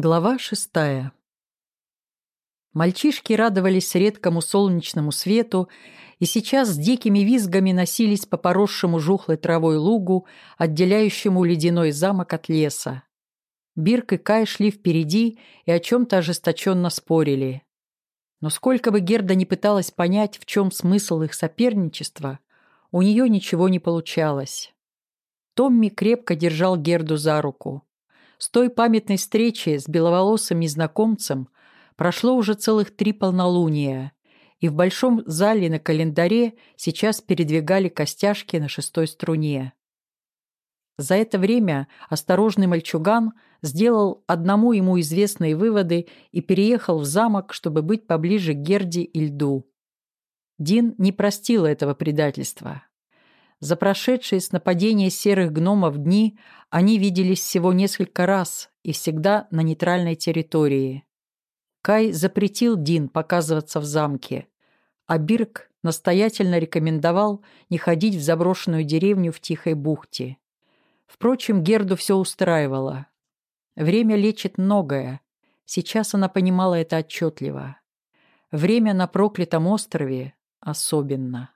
Глава шестая. Мальчишки радовались редкому солнечному свету и сейчас с дикими визгами носились по поросшему жухлой травой лугу, отделяющему ледяной замок от леса. Бирк и Кай шли впереди и о чем-то ожесточенно спорили. Но сколько бы Герда не пыталась понять, в чем смысл их соперничества, у нее ничего не получалось. Томми крепко держал Герду за руку. С той памятной встречи с беловолосым незнакомцем прошло уже целых три полнолуния, и в большом зале на календаре сейчас передвигали костяшки на шестой струне. За это время осторожный мальчуган сделал одному ему известные выводы и переехал в замок, чтобы быть поближе к Герде и льду. Дин не простила этого предательства. За прошедшие с нападения серых гномов дни они виделись всего несколько раз и всегда на нейтральной территории. Кай запретил Дин показываться в замке, а Бирк настоятельно рекомендовал не ходить в заброшенную деревню в Тихой бухте. Впрочем, Герду все устраивало. Время лечит многое. Сейчас она понимала это отчетливо. Время на проклятом острове особенно.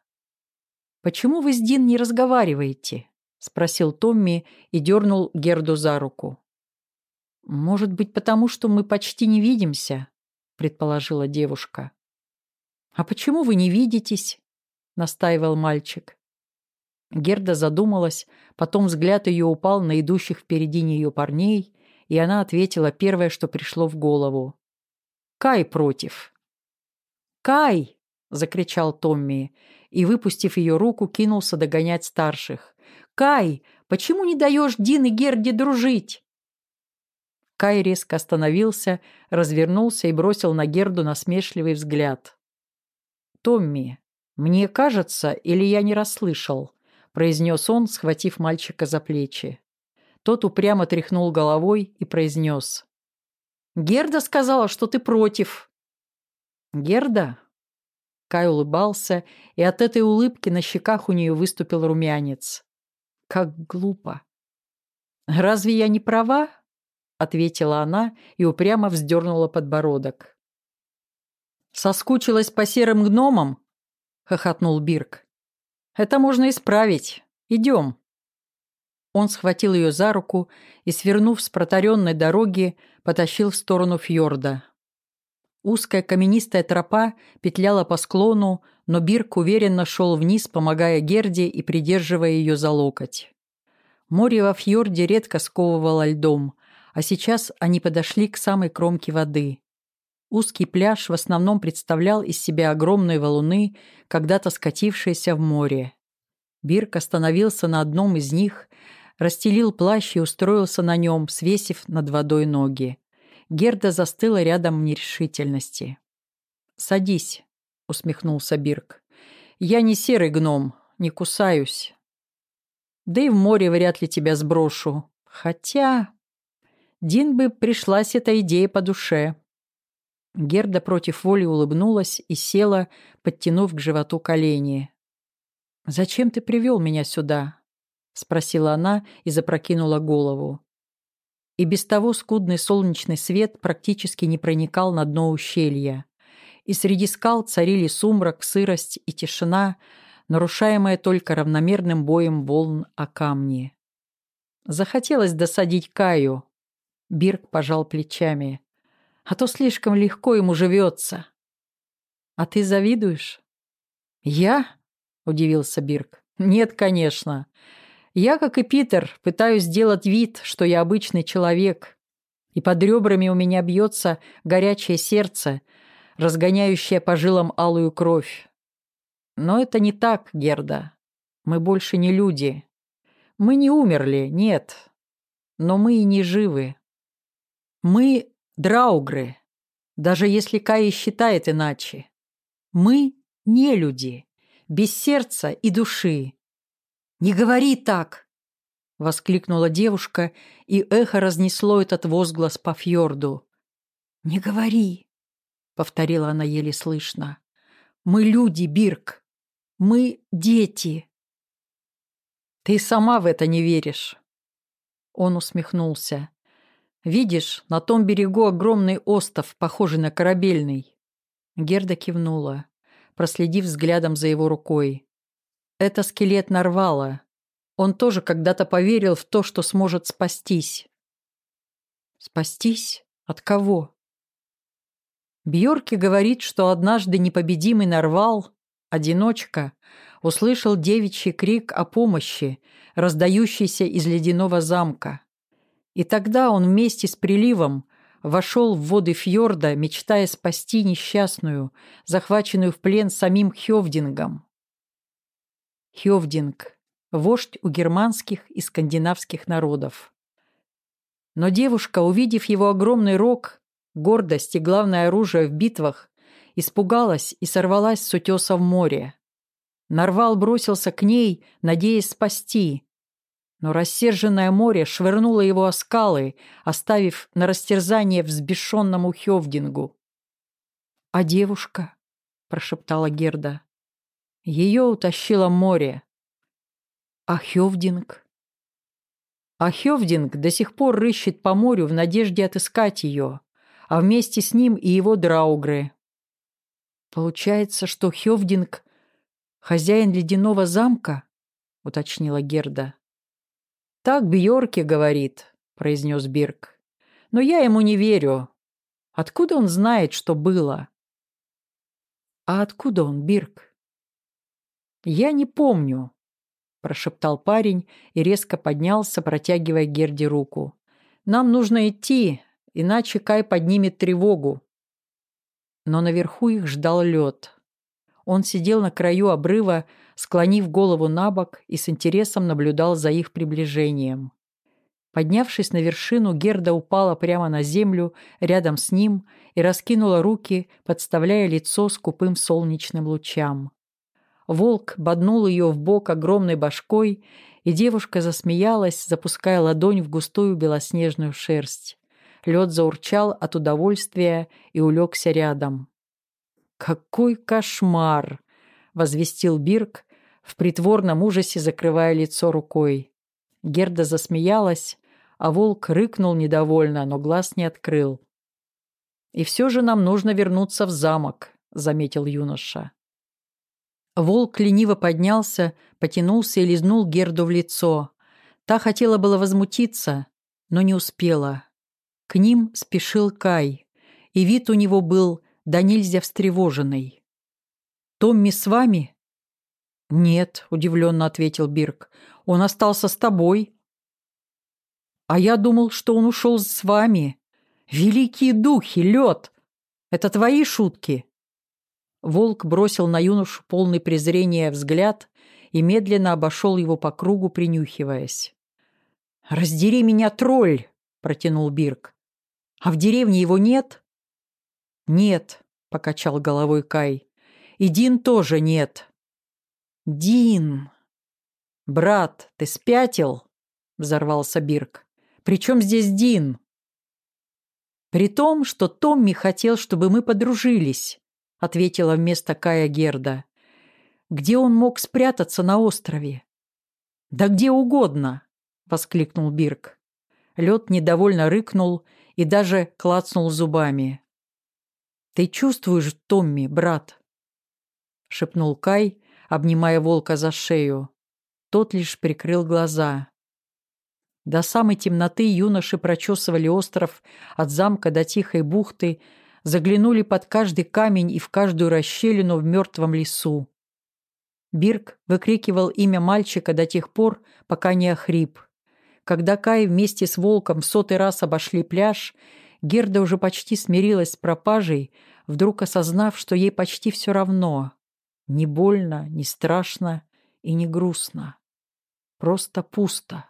«Почему вы с Дин не разговариваете?» — спросил Томми и дернул Герду за руку. «Может быть, потому что мы почти не видимся?» — предположила девушка. «А почему вы не видитесь?» — настаивал мальчик. Герда задумалась, потом взгляд ее упал на идущих впереди нее парней, и она ответила первое, что пришло в голову. «Кай против». «Кай!» — закричал Томми, и, выпустив ее руку, кинулся догонять старших. «Кай, почему не даешь Дин и Герде дружить?» Кай резко остановился, развернулся и бросил на Герду насмешливый взгляд. «Томми, мне кажется, или я не расслышал?» произнес он, схватив мальчика за плечи. Тот упрямо тряхнул головой и произнес. «Герда сказала, что ты против». «Герда?» Кай улыбался, и от этой улыбки на щеках у нее выступил румянец. Как глупо. «Разве я не права?» — ответила она и упрямо вздернула подбородок. «Соскучилась по серым гномам?» — хохотнул Бирк. «Это можно исправить. Идем». Он схватил ее за руку и, свернув с протаренной дороги, потащил в сторону фьорда. Узкая каменистая тропа петляла по склону, но Бирк уверенно шел вниз, помогая Герде и придерживая ее за локоть. Море во фьорде редко сковывало льдом, а сейчас они подошли к самой кромке воды. Узкий пляж в основном представлял из себя огромные валуны, когда-то скатившиеся в море. Бирк остановился на одном из них, расстелил плащ и устроился на нем, свесив над водой ноги. Герда застыла рядом в нерешительности. «Садись», — усмехнулся Бирк. «Я не серый гном, не кусаюсь. Да и в море вряд ли тебя сброшу. Хотя...» Дин бы пришлась эта идея по душе. Герда против воли улыбнулась и села, подтянув к животу колени. «Зачем ты привел меня сюда?» — спросила она и запрокинула голову и без того скудный солнечный свет практически не проникал на дно ущелья. И среди скал царили сумрак, сырость и тишина, нарушаемая только равномерным боем волн о камни. Захотелось досадить Каю. Бирк пожал плечами. А то слишком легко ему живется. А ты завидуешь? Я? Удивился Бирк. Нет, конечно. Я, как и Питер, пытаюсь сделать вид, что я обычный человек, и под ребрами у меня бьется горячее сердце, разгоняющее по жилам алую кровь. Но это не так, Герда. Мы больше не люди. Мы не умерли, нет. Но мы и не живы. Мы драугры, даже если Кай считает иначе. Мы не люди, без сердца и души, «Не говори так!» — воскликнула девушка, и эхо разнесло этот возглас по фьорду. «Не говори!» — повторила она еле слышно. «Мы люди, Бирк! Мы дети!» «Ты сама в это не веришь!» Он усмехнулся. Видишь, на том берегу огромный остов, похожий на корабельный». Герда кивнула, проследив взглядом за его рукой. «Это скелет Нарвала. Он тоже когда-то поверил в то, что сможет спастись». «Спастись? От кого?» Бьорки говорит, что однажды непобедимый Нарвал, одиночка, услышал девичий крик о помощи, раздающийся из ледяного замка. И тогда он вместе с приливом вошел в воды фьорда, мечтая спасти несчастную, захваченную в плен самим Хёвдингом. Хёвдинг – вождь у германских и скандинавских народов. Но девушка, увидев его огромный рог, гордость и главное оружие в битвах, испугалась и сорвалась с утеса в море. Нарвал бросился к ней, надеясь спасти, но рассерженное море швырнуло его о скалы, оставив на растерзание взбешенному Хевдингу. «А девушка?» — прошептала Герда. «Ее утащило море». «А Хевдинг?» А Хевдинг до сих пор рыщет по морю в надежде отыскать ее, а вместе с ним и его драугры. Получается, что Хевдинг — хозяин ледяного замка? — уточнила Герда. «Так Бьорке говорит», — произнес Бирк. «Но я ему не верю. Откуда он знает, что было?» «А откуда он, Бирк?» «Я не помню», — прошептал парень и резко поднялся, протягивая Герде руку. «Нам нужно идти, иначе Кай поднимет тревогу». Но наверху их ждал лед. Он сидел на краю обрыва, склонив голову на бок и с интересом наблюдал за их приближением. Поднявшись на вершину, Герда упала прямо на землю рядом с ним и раскинула руки, подставляя лицо скупым солнечным лучам. Волк боднул ее в бок огромной башкой, и девушка засмеялась, запуская ладонь в густую белоснежную шерсть. Лед заурчал от удовольствия и улегся рядом. «Какой кошмар!» — возвестил Бирк, в притворном ужасе закрывая лицо рукой. Герда засмеялась, а волк рыкнул недовольно, но глаз не открыл. «И все же нам нужно вернуться в замок», — заметил юноша. Волк лениво поднялся, потянулся и лизнул Герду в лицо. Та хотела было возмутиться, но не успела. К ним спешил Кай, и вид у него был да нельзя встревоженный. «Томми с вами?» «Нет», — удивленно ответил Бирк. «Он остался с тобой». «А я думал, что он ушел с вами. Великие духи, лед! Это твои шутки?» Волк бросил на юношу полный презрения взгляд и медленно обошел его по кругу, принюхиваясь. «Раздери меня, тролль!» — протянул Бирк. «А в деревне его нет?» «Нет», — покачал головой Кай. «И Дин тоже нет». «Дин!» «Брат, ты спятил?» — взорвался Бирк. «При чем здесь Дин?» «При том, что Томми хотел, чтобы мы подружились», — ответила вместо Кая Герда. «Где он мог спрятаться на острове?» «Да где угодно!» — воскликнул Бирк. Лед недовольно рыкнул и даже клацнул зубами. «Ты чувствуешь, Томми, брат?» — шепнул Кай, обнимая волка за шею. Тот лишь прикрыл глаза. До самой темноты юноши прочесывали остров от замка до тихой бухты, заглянули под каждый камень и в каждую расщелину в мертвом лесу. Бирк выкрикивал имя мальчика до тех пор, пока не охрип. Когда Кай вместе с волком в сотый раз обошли пляж, Герда уже почти смирилась с пропажей, вдруг осознав, что ей почти все равно. Не больно, не страшно и не грустно. Просто пусто.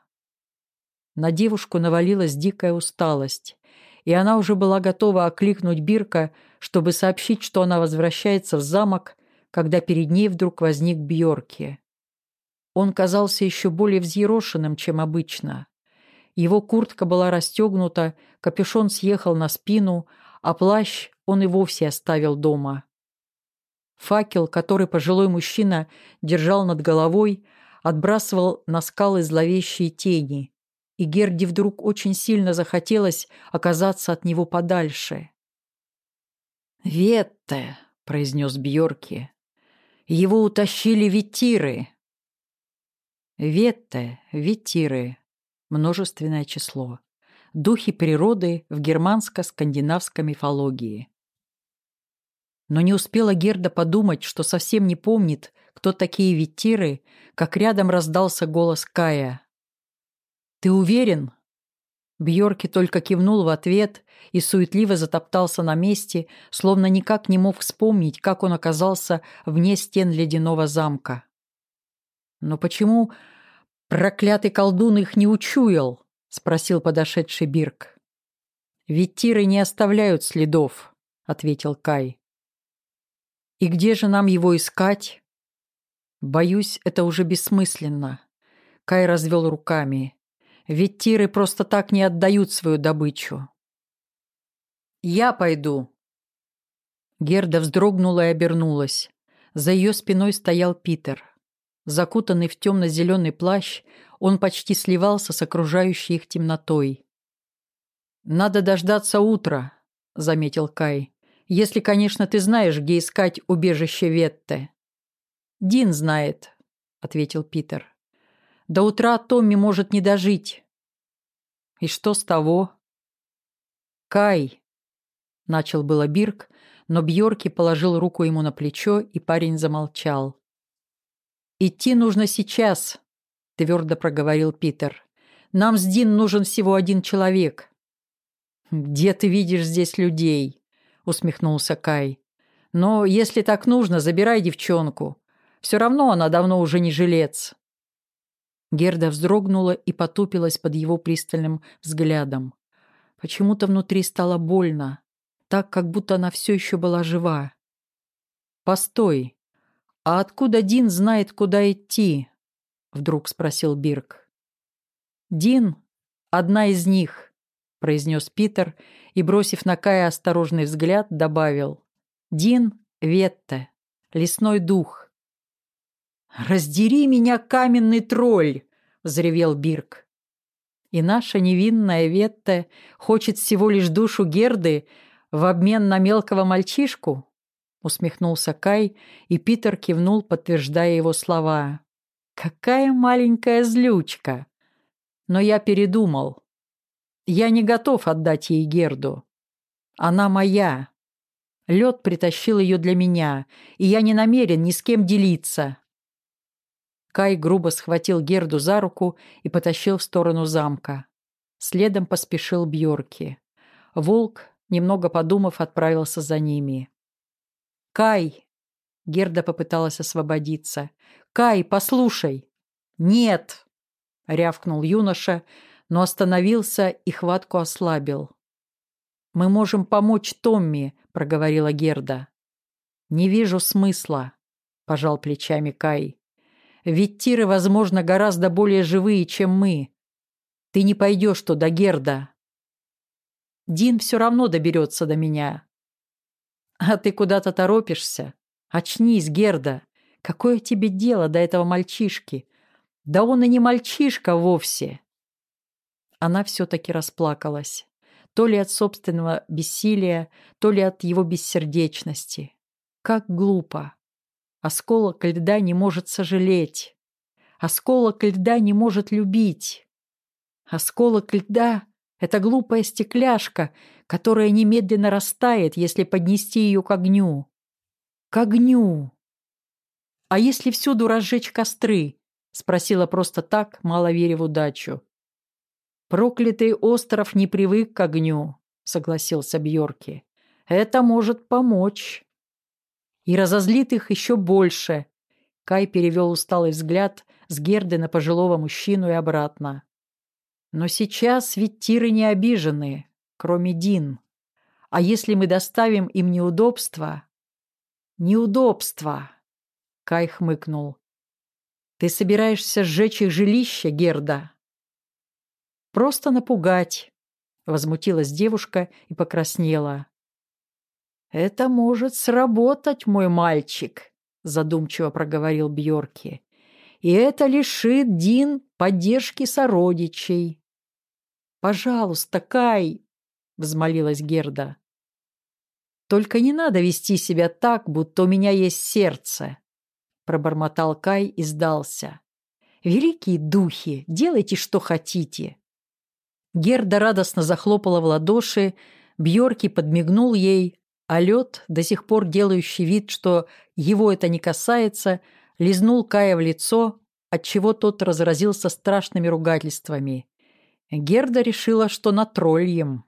На девушку навалилась дикая усталость, и она уже была готова окликнуть Бирка, чтобы сообщить, что она возвращается в замок, когда перед ней вдруг возник Бьорки. Он казался еще более взъерошенным, чем обычно. Его куртка была расстегнута, капюшон съехал на спину, а плащ он и вовсе оставил дома. Факел, который пожилой мужчина держал над головой, отбрасывал на скалы зловещие тени, и Герди вдруг очень сильно захотелось оказаться от него подальше. «Ветте», — произнес Бьорки, — «его утащили витиры». Ветте, витиры, множественное число. Духи природы в германско-скандинавской мифологии. Но не успела Герда подумать, что совсем не помнит, кто такие витиры, как рядом раздался голос Кая. «Ты уверен?» Бьорки только кивнул в ответ и суетливо затоптался на месте, словно никак не мог вспомнить, как он оказался вне стен ледяного замка. «Но почему проклятый колдун их не учуял?» — спросил подошедший Бирк. «Ведь тиры не оставляют следов», — ответил Кай. «И где же нам его искать?» «Боюсь, это уже бессмысленно». Кай развел руками. «Ведь тиры просто так не отдают свою добычу». «Я пойду». Герда вздрогнула и обернулась. За ее спиной стоял Питер. Закутанный в темно-зеленый плащ, он почти сливался с окружающей их темнотой. «Надо дождаться утра», — заметил Кай. «Если, конечно, ты знаешь, где искать убежище Ветте». «Дин знает», — ответил Питер. «До утра Томми может не дожить». «И что с того?» «Кай», — начал было Бирк, но Бьорки положил руку ему на плечо, и парень замолчал. «Идти нужно сейчас», — твердо проговорил Питер. «Нам с Дин нужен всего один человек». «Где ты видишь здесь людей?» — усмехнулся Кай. «Но если так нужно, забирай девчонку. Все равно она давно уже не жилец». Герда вздрогнула и потупилась под его пристальным взглядом. Почему-то внутри стало больно, так, как будто она все еще была жива. «Постой, а откуда Дин знает, куда идти?» — вдруг спросил Бирк. «Дин — одна из них», — произнес Питер и, бросив на Кая осторожный взгляд, добавил. «Дин — Ветте, лесной дух». «Раздери меня, каменный тролль!» — взревел Бирк. «И наша невинная Ветта хочет всего лишь душу Герды в обмен на мелкого мальчишку?» — усмехнулся Кай, и Питер кивнул, подтверждая его слова. «Какая маленькая злючка!» Но я передумал. Я не готов отдать ей Герду. Она моя. Лед притащил ее для меня, и я не намерен ни с кем делиться. Кай грубо схватил Герду за руку и потащил в сторону замка. Следом поспешил Бьорки. Волк, немного подумав, отправился за ними. «Кай!» — Герда попыталась освободиться. «Кай, послушай!» «Нет!» — рявкнул юноша, но остановился и хватку ослабил. «Мы можем помочь Томми», — проговорила Герда. «Не вижу смысла», — пожал плечами Кай. Ведь тиры, возможно, гораздо более живые, чем мы. Ты не пойдешь туда, Герда. Дин все равно доберется до меня. А ты куда-то торопишься? Очнись, Герда. Какое тебе дело до этого мальчишки? Да он и не мальчишка вовсе. Она все-таки расплакалась. То ли от собственного бессилия, то ли от его бессердечности. Как глупо. Осколок льда не может сожалеть. Осколок льда не может любить. Осколок льда — это глупая стекляшка, которая немедленно растает, если поднести ее к огню. К огню! А если всюду разжечь костры? Спросила просто так, мало веря в удачу. Проклятый остров не привык к огню, согласился Бьорки. Это может помочь и разозлит их еще больше. Кай перевел усталый взгляд с Герды на пожилого мужчину и обратно. Но сейчас ведь тиры не обижены, кроме Дин. А если мы доставим им неудобства... Неудобства! Кай хмыкнул. Ты собираешься сжечь их жилище, Герда? Просто напугать, возмутилась девушка и покраснела. «Это может сработать, мой мальчик», — задумчиво проговорил Бьорки. «И это лишит Дин поддержки сородичей. «Пожалуйста, Кай!» — взмолилась Герда. «Только не надо вести себя так, будто у меня есть сердце», — пробормотал Кай и сдался. «Великие духи, делайте, что хотите». Герда радостно захлопала в ладоши, Бьорки подмигнул ей, а лед, до сих пор делающий вид, что его это не касается, лизнул Кая в лицо, отчего тот разразился страшными ругательствами. Герда решила, что на тролльем.